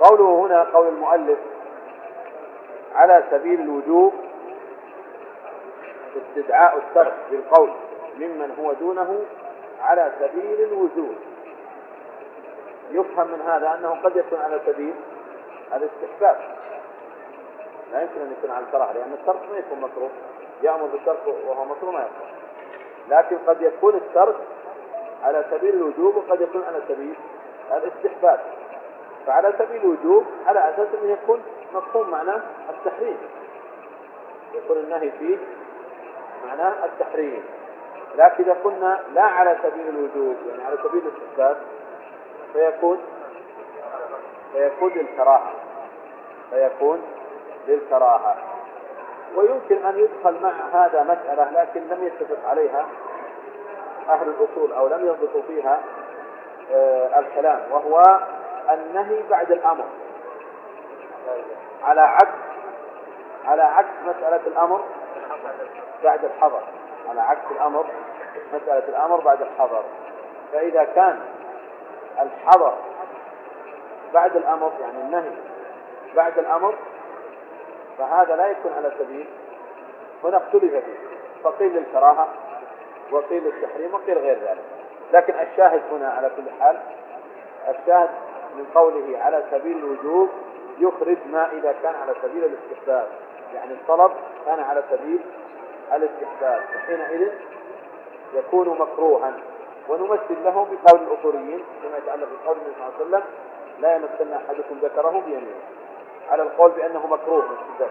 قوله هنا قول المؤلف على سبيل الوجوب استدعاء الترك بالقول ممن هو دونه على سبيل الوجوب. يفهم من هذا أنه قد يكون على سبيل الاستحباب. لا يمكن أن يكون على الكراهة لأن الترك ما يكون مكروه. يأمر بالترك وهو مكروه ما يكون. لكن قد يكون الترك على سبيل الوجوب وقد يكون على سبيل الاستحباب. فعلى سبيل الوجوب على أساس أنه يكون مفهوم معناه التحريم. يكون النهي فيه معناه التحريم. لكن إذا قلنا لا على سبيل الوجوب يعني على سبيل الاستحباب فيكون فيكون للكراهة. فيكون للكراهة. ويمكن أن يدخل مع هذا مسألة لكن لم يتفق عليها أهل الأصول أو لم يضبطوا فيها آه الكلام وهو النهي بعد الأمر. على عكس على عكس مسألة الأمر بعد الحظر على عكس الأمر مسألة الأمر بعد الحظر فإذا كان الحظر بعد الأمر يعني النهي بعد الأمر فهذا لا يكون على سبيل. هنا اختلف فيه. فقيل للكراهة وقيل للتحريم وقيل غير ذلك. لكن الشاهد هنا على كل حال الشاهد من قوله على سبيل الوجوب يخرج ما إذا كان على سبيل الاستحباب. يعني الطلب كان على سبيل الاستحباب. فحينئذ يكون مكروها. ونمثل له بقول الأصوليين فيما يتعلق بقول النبي صلى الله عليه وسلم لا يمسن أحدكم ذكره بيمينه. على القول بأنه مكروه الذكر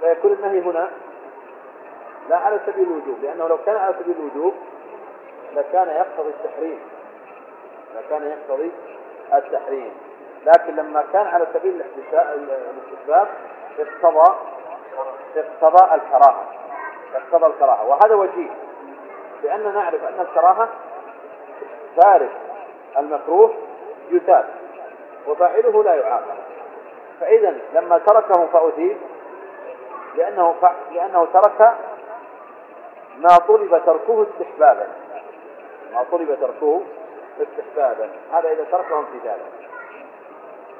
فيكون النهي هنا لا على سبيل الوجوب لأنه لو كان على سبيل الوجوب لكان يقتضي التحريم. لكان يقتضي التحريم. لكن لما كان على سبيل الاستحباب اقتضى اقتضى الكراهة. اقتضى الكراهة. وهذا وجيه. لأننا نعرف أن الكراهة تارك المكروه يثاب. وفاعله لا يعاقب. فإذا لما تركه فأثيب. لأنه لأنه ترك ما طلب تركه استحبابا. ما طلب تركه استحبابا هذا إذا تركه امتثالا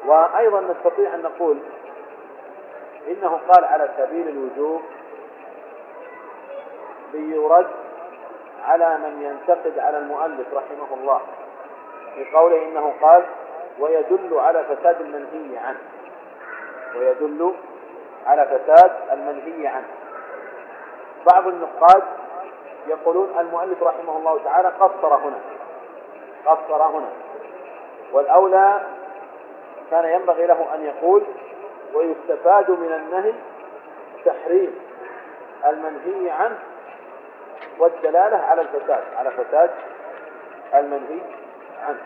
وأيضا نستطيع أن نقول إنه قال على سبيل الوجوب ليرد على من ينتقد على المؤلف رحمه الله في قوله إنه قال ويدل على فساد المنهي عنه. ويدل على فساد المنهي عنه. بعض النقاد يقولون المؤلف رحمه الله تعالى قصر هنا. قصر هنا. والأولى كان ينبغي له أن يقول ويستفاد من النهي تحريم المنهي عنه والدلالة على الفساد على فساد المنهي عنه.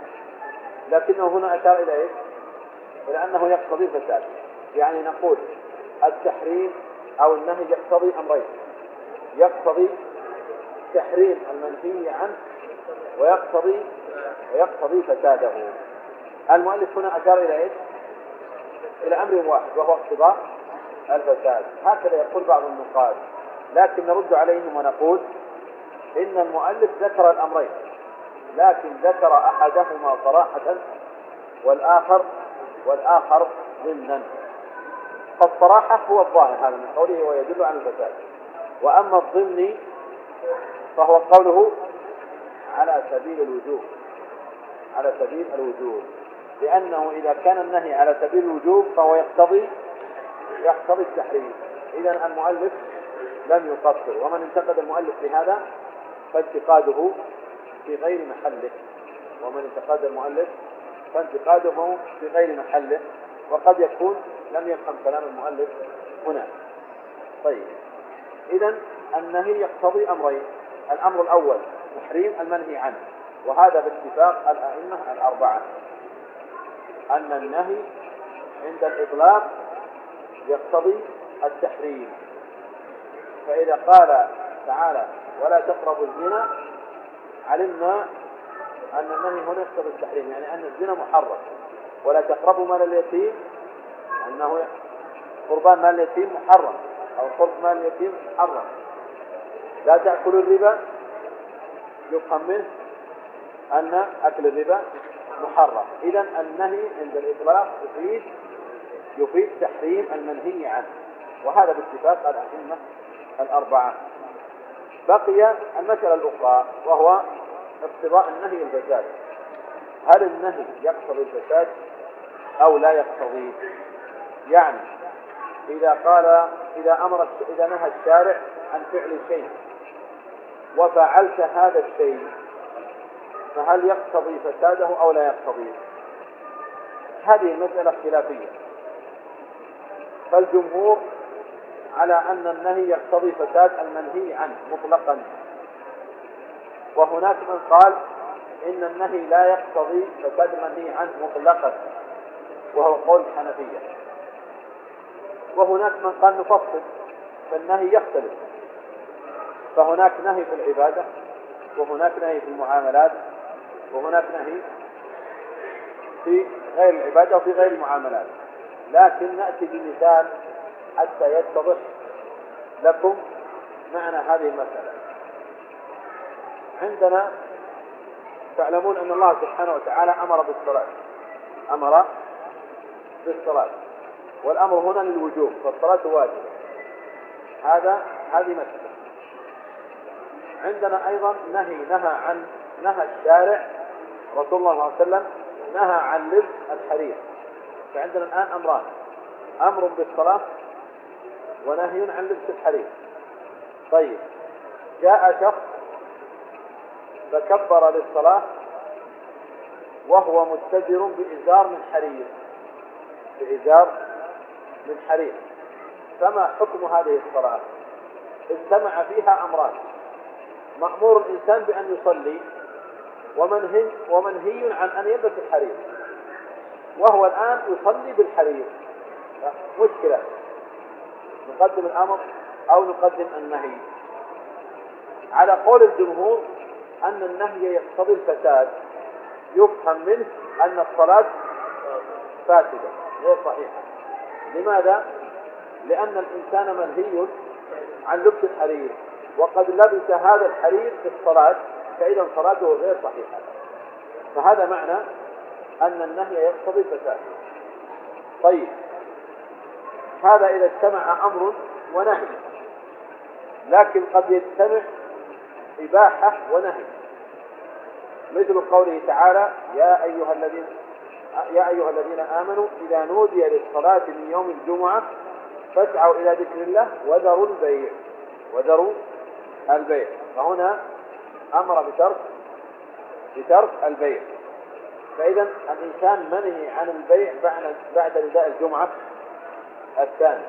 لكنه هنا أشار إلى إيش؟ إلى أنه يقتضي الفساد. يعني نقول التحريم أو النهي يقتضي أمرين يقتضي تحريم المنهي عنه ويقتضي ويقتضي فساده. المؤلف هنا أشار إلى إيش؟ إلى أمر واحد وهو اقتضاء الفساد. هكذا يقول بعض النقاد. لكن نرد عليهم ونقول إن المؤلف ذكر الأمرين لكن ذكر أحدهما صراحة والآخر والآخر ضمنا. فالصراحة هو الظاهر هذا من قوله ويدل على الفساد. وأما الضمني فهو قوله على سبيل الوجوب. على سبيل الوجوب. لأنه إذا كان النهي على سبيل الوجوب فهو يقتضي يقتضي التحريم. إذا المؤلف لم يقصر. ومن انتقد المؤلف بهذا فانتقاده في غير محله. ومن انتقد المؤلف فانتقاده في غير محله. وقد يكون لم يفهم كلام المؤلف هنا. طيب. إذا النهي يقتضي أمرين. الأمر الأول تحريم المنهي عنه. وهذا باتفاق الأئمة الأربعة. أن النهي عند الإطلاق يقتضي التحريم. فإذا قال تعالى ولا تقربوا الزنا علمنا أن النهي هنا يقتضي التحريم. يعني أن الزنا محرم. ولا تقربوا مال اليتيم أنه قربان مال اليتيم محرم. أو قرب مال اليتيم محرم. لا تأكلوا الربا يفهم منه أن أكل الربا محرم. إذا النهي عند الإطلاق يفيد يفيد تحريم المنهي عنه. وهذا باتفاق الأئمة الأربعة. بقي المسألة الأخرى وهو اقتضاء النهي الفساد. هل النهي يقتضي الفساد أو لا يقتضي؟ يعني إذا قال إذا أمر إذا نهى الشارع عن فعل شيء وفعلت هذا الشيء فهل يقتضي فساده أو لا يقتضي؟ هذه المسألة خلافية فالجمهور على أن النهي يقتضي فساد المنهي عنه مطلقا. وهناك من قال إن النهي لا يقتضي فساد المنهي عنه مطلقا وهو قول الحنفية وهناك من قال نفصل فالنهي يختلف. فهناك نهي في العبادة وهناك نهي في المعاملات وهناك نهي في غير العبادة وفي غير المعاملات. لكن نأتي بمثال حتى يتضح لكم معنى هذه المسألة. عندنا تعلمون أن الله سبحانه وتعالى أمر بالصلاة. أمر بالصلاة. والأمر هنا للوجوب فالصلاة واجبة. هذا هذه مسألة. عندنا أيضا نهي نهى عن نهى الشارع رسول الله صلى الله عليه وسلم نهى عن لبس الحرير. فعندنا الآن أمران. أمر بالصلاة ونهي عن لبس الحرير. طيب. جاء شخص فكبر للصلاة وهو متزر بإزار من حرير. بإزار من حرير. فما حكم هذه الصلاة؟ اجتمع فيها أمران. مأمور الإنسان بأن يصلي. ومنهي, ومنهي عن أن يلبس الحرير. وهو الآن يصلي بالحرير. مشكلة. نقدم الأمر أو نقدم النهي. على قول الجمهور أن النهي يقتضي الفساد. يفهم منه أن الصلاة فاسدة. غير صحيحة. لماذا؟ لأن الإنسان منهي عن لبس الحرير. وقد لبس هذا الحرير في الصلاة فإذا صلاته غير صحيحة فهذا معنى أن النهي يقتضي الفساد. طيب. هذا إذا اجتمع أمر ونهي. لكن قد يجتمع إباحة ونهي. مثل قوله تعالى يا أيها الذين يا أيها الذين آمنوا إذا نودي للصلاة من يوم الجمعة فاسعوا إلى ذكر الله وذروا البيع. وذروا البيع. فهنا أمر بترك بترك البيع. فإذا الإنسان منهي عن البيع بعد نداء الجمعة الثاني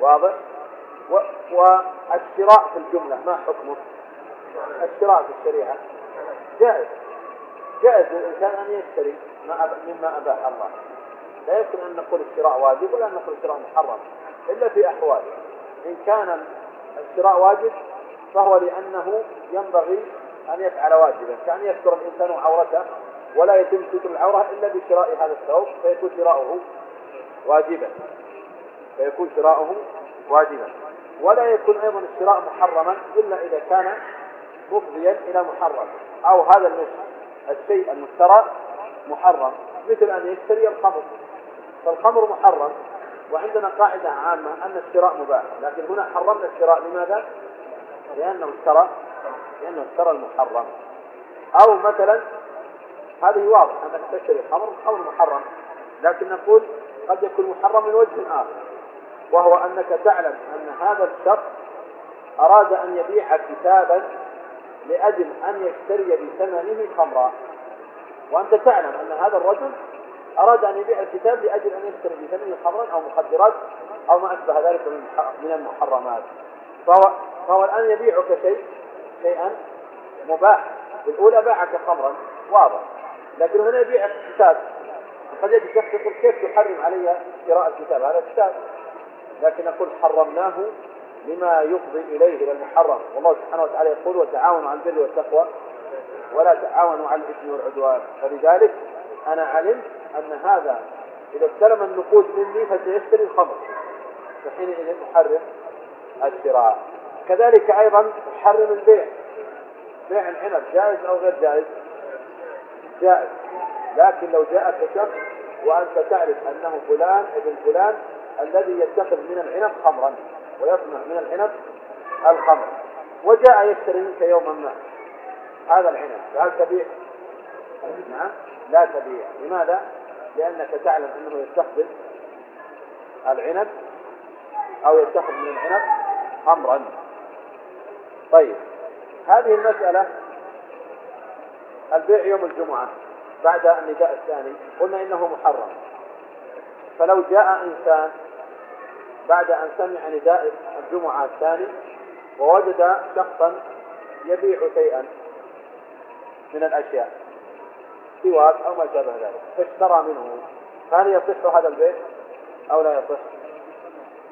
واضح؟ والشراء في الجملة ما حكمه؟ الشراء في الشريعة جائز. جائز للإنسان أن يشتري مما أباح الله. لا يمكن أن نقول الشراء واجب ولا أن نقول الشراء محرم إلا في أحوال إن كان الشراء واجب فهو لأنه ينبغي أن يفعل واجبا كأن يستر الإنسان عورته ولا يتم ستر العورة إلا بشراء هذا الثوب فيكون شراؤه واجبا. فيكون شراؤه واجبا. ولا يكون أيضا الشراء محرما إلا إذا كان مفضيا إلى محرم أو هذا الشيء المشترى محرم مثل أن يشتري الخمر. فالخمر محرم وعندنا قاعدة عامة أن الشراء مباح لكن هنا حرمنا الشراء لماذا؟ لأنه اشترى لأنه اشترى المحرم. أو مثلا هذه واضح أنك تشتري الخمر الخمر محرم لكن نقول قد يكون محرم من وجه آخر وهو أنك تعلم أن هذا الشخص أراد أن يبيع كتابا لأجل أن يشتري بثمنه خمرا. وأنت تعلم أن هذا الرجل أراد أن يبيع الكتاب لأجل أن يشتري بثمنه خمرا أو مخدرات أو ما أشبه ذلك من المحرمات. فهو, فهو الآن يبيعك شيء شيئا مباح. الأولى باعك خمرا واضح. لكن هنا يبيعك كتاب. قد يجي شخص يقول كيف تحرم علي قراءة الكتاب؟ هذا كتاب. لكن نقول حرمناه لما يفضي إليه إلى المحرم. والله سبحانه وتعالى يقول وتعاونوا على البر والتقوى ولا تعاونوا على الإثم والعدوان. فلذلك أنا علمت أن هذا إذا استلم النقود مني فسيشتري الخمر. فحينئذ أحرم الشراء. كذلك أيضا أحرم البيع بيع. العنب جائز أو غير جائز؟ جائز. لكن لو جاءك شخص وأنت تعرف أنه فلان ابن فلان الذي يتخذ من العنب خمرا ويصنع من العنب الخمر وجاء يشتري منك يوما ما هذا العنب. فهل تبيع؟ نعم. لا تبيع. لماذا؟ لأنك تعلم أنه يستخدم العنب أو يتخذ من العنب خمرا. طيب. هذه المسألة البيع يوم الجمعة بعد النداء الثاني قلنا إنه محرم. فلو جاء إنسان بعد أن سمع نداء الجمعة الثاني ووجد شخصا يبيع شيئا من الأشياء سواك أو ما شابه ذلك فاشترى منه هل يصح هذا البيع أو لا يصح؟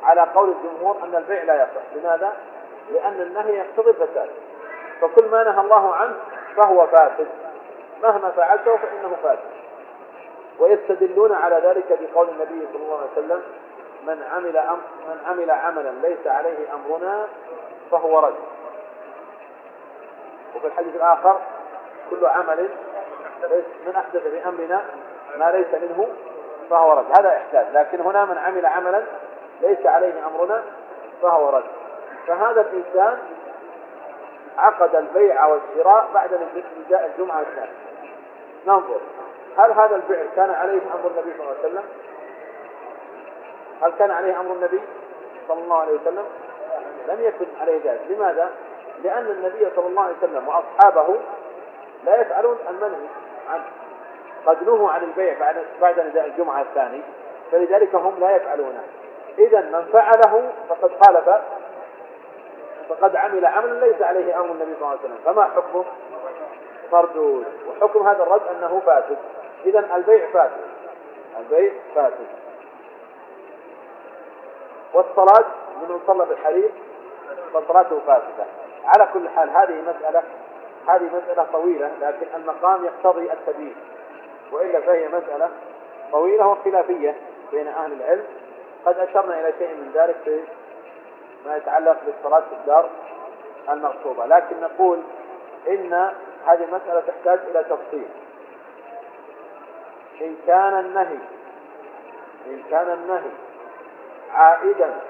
على قول الجمهور أن البيع لا يصح. لماذا؟ لأن النهي يقتضي الفساد فكل ما نهى الله عنه فهو فاسد. مهما فعلته فإنه فاسد. ويستدلون على ذلك بقول النبي صلى الله عليه وسلم من عمل أم من عمل عملا ليس عليه أمرنا فهو رد. وفي الحديث الآخر كل عمل من أحدث في أمرنا ما ليس منه فهو رد. هذا إحداث. لكن هنا من عمل عملا ليس عليه أمرنا فهو رد. فهذا الإنسان عقد البيع والشراء بعد نداء الجمعة الثانية. ننظر. هل هذا البيع كان عليه أمر النبي صلى الله عليه وسلم؟ هل كان عليه أمر النبي صلى الله عليه وسلم؟ لم يكن عليه ذلك. لماذا؟ لأن النبي صلى الله عليه وسلم وأصحابه لا يفعلون المنهي عنه. قد نهوا عن البيع بعد بعد نداء الجمعة الثاني فلذلك هم لا يفعلونه. إذا من فعله فقد خالف فقد عمل عملا ليس عليه أمر النبي صلى الله عليه وسلم. فما حكمه مردود وحكم هذا الرد أنه فاسد. إذا البيع فاسد. البيع فاسد. والصلاة من صلى بالحرير فصلاته فاسدة. على كل حال هذه مسألة هذه مسألة طويلة لكن المقام يقتضي التبيين. وإلا فهي مسألة طويلة وخلافية بين أهل العلم. قد أشرنا إلى شيء من ذلك في ما يتعلق بالصلاة في الدار المغصوبة. لكن نقول إن هذه المسألة تحتاج إلى تفصيل. إن كان النهي إن كان النهي عائدا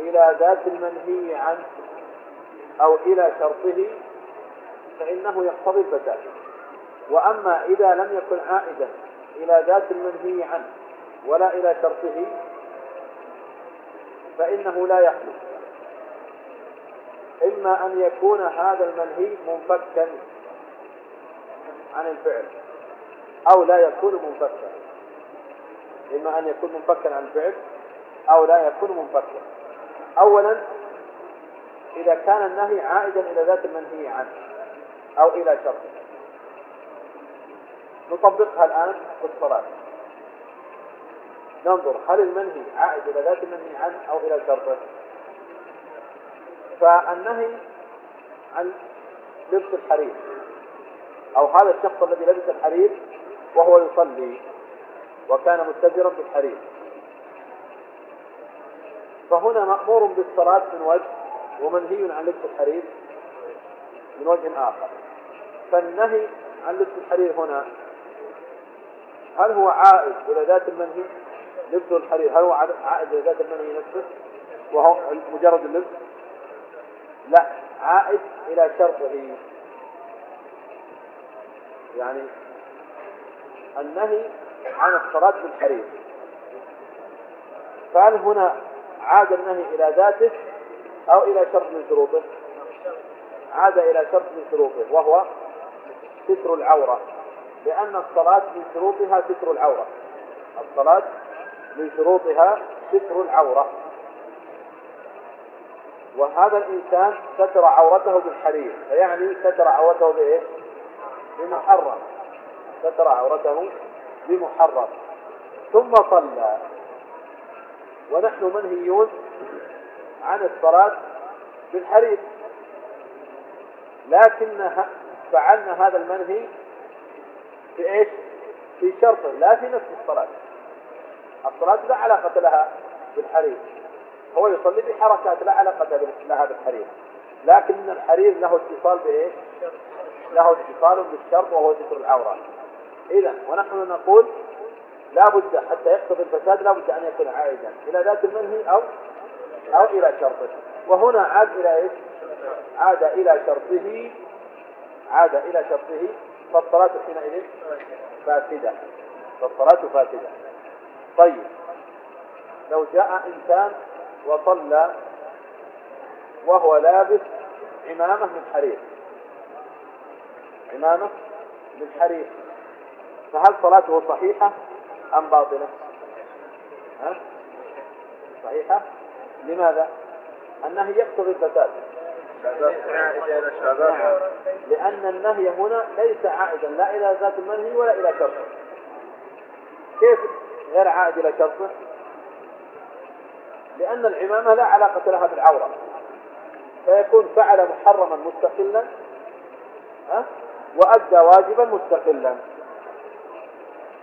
إلى ذات المنهي عنه أو إلى شرطه فإنه يقتضي الفساد وأما إذا لم يكن عائدا إلى ذات المنهي عنه ولا إلى شرطه فإنه لا يخلو. إما أن يكون هذا المنهي منفكا عن الفعل أو لا يكون منفكا. إما أن يكون منفكا عن الفعل أو لا يكون منفكا. أولا إذا كان النهي عائدا إلى ذات المنهي عنه أو إلى شرط نطبقها الآن في الصلاة. ننظر هل المنهي عائد إلى ذات المنهي عنه أو إلى شرطه فالنهي عن لبس الحرير. أو هذا الشخص الذي لبس الحرير وهو يصلي وكان متجرا بالحرير. فهنا مأمور بالصلاة من وجه ومنهي عن لبس الحرير من وجه آخر. فالنهي عن لبس الحرير هنا هل هو عائد إلى ذات المنهي؟ لبس الحرير هل هو عائد إلى ذات المنهي نفسه؟ وهو مجرد اللبس؟ لا. عائد إلى شرطه. يعني النهي عن الصلاة بالحرير فهل هنا عاد النهي إلى ذاته أو إلى شرط من شروطه؟ عاد إلى شرط من شروطه وهو ستر العورة. لأن الصلاة من شروطها ستر العورة. الصلاة من شروطها ستر العورة. وهذا الإنسان ستر عورته بالحرير فيعني ستر عورته بإيه؟ بمحرم. ستر عورته بمحرم. ثم صلى. ونحن منهيون عن الصلاة بالحرير. لكن فعلنا هذا المنهي في إيش؟ في شرط لا في نفس الصلاة. الصلاة لا علاقة لها بالحرير. هو يصلي بحركات لا علاقة لها بالحرير. لكن الحرير له اتصال بإيش؟ له اتصال بالشرط وهو ستر العورة. إذا ونحن نقول لا بد حتى يقتضي الفساد لا بد أن يكون عائدا إلى ذات المنهي أو أو إلى شرطه وهنا عاد إلى إيش؟ عاد إلى شرطه عاد إلى شرطه فالصلاة حينئذ فاسدة. فالصلاة فاسدة. طيب لو جاء إنسان وصلى وهو لابس عمامة من حرير عمامة من حرير فهل صلاته صحيحة أم باطلة؟ ها؟ صحيحة؟ لماذا؟ النهي يقتضي الفساد لأن النهي هنا ليس عائدا لا إلى ذات المنهي ولا إلى شرطه كيف غير عائد إلى شرطه؟ لأن العمامة لا علاقة لها بالعورة فيكون فعل محرما مستقلا؟ وأدى واجبا مستقلا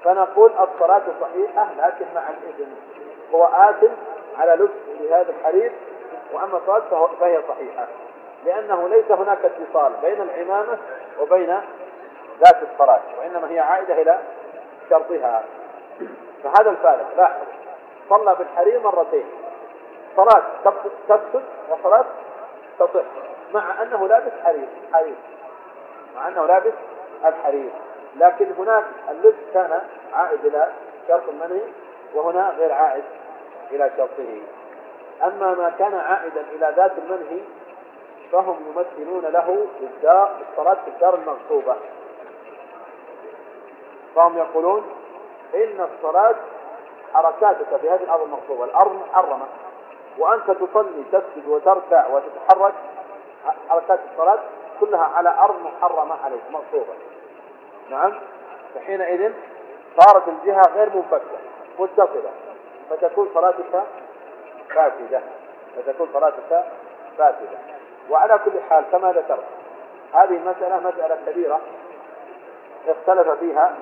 فنقول الصلاة صحيحة لكن مع الإذن هو آثم على لبس لهذا الحرير وأما الصلاة فهي صحيحة لأنه ليس هناك اتصال بين العمامة وبين ذات الصلاة وإنما هي عائدة إلى شرطها فهذا الفارق لاحظ صلى بالحرير مرتين. صلاة تفسد وصلاة تصح مع أنه لابس حرير حرير. مع أنه لابس الحرير. لكن هناك اللبس كان عائد إلى شرط المنهي وهنا غير عائد إلى شرطه. أما ما كان عائدا إلى ذات المنهي فهم يمثلون له بالدار بالصلاة في الدار المغصوبة. فهم يقولون إن الصلاة حركاتك في هذه الأرض المغصوبة الأرض محرمة. وأنت تصلي تسجد وتركع وتتحرك حركات الصلاة كلها على أرض محرمة عليك مغصوبة نعم. فحينئذ صارت الجهة غير منفكة متصلة. فتكون صلاتك فاسدة. فتكون صلاتك فاسدة. وعلى كل حال كما ذكرت هذه المسألة مسألة كبيرة اختلف فيها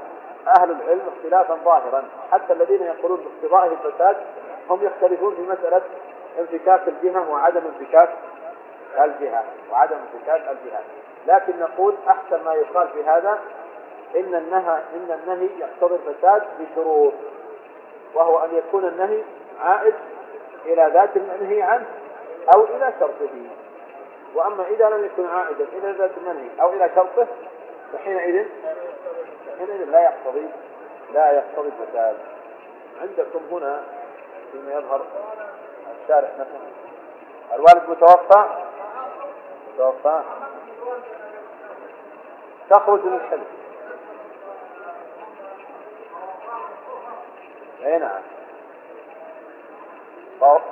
أهل العلم اختلافا ظاهرا. حتى الذين يقولون باقتضائه الفساد هم يختلفون في مسألة انفكاك الجهة وعدم انفكاك الجهة وعدم انفكاك الجهة. لكن نقول أحسن ما يقال في هذا إن النهي إن النهي يقتضي الفساد بشروط وهو أن يكون النهي عائد إلى ذات المنهي عنه أو إلى شرطه. وأما إذا لم يكن عائدا إلى ذات المنهي أو إلى شرطه فحينئذ حينئذ لا يقتضي لا يقتضي الفساد. عندكم هنا فيما يظهر الشارح نفسه. الوالد متوفى؟ متوفى. تخرج للحلم اي نعم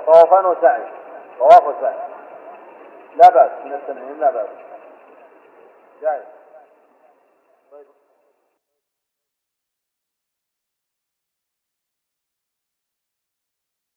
طوافان وسعي طواف وسعي لا بأس. من التنعيم لا بأس. جائز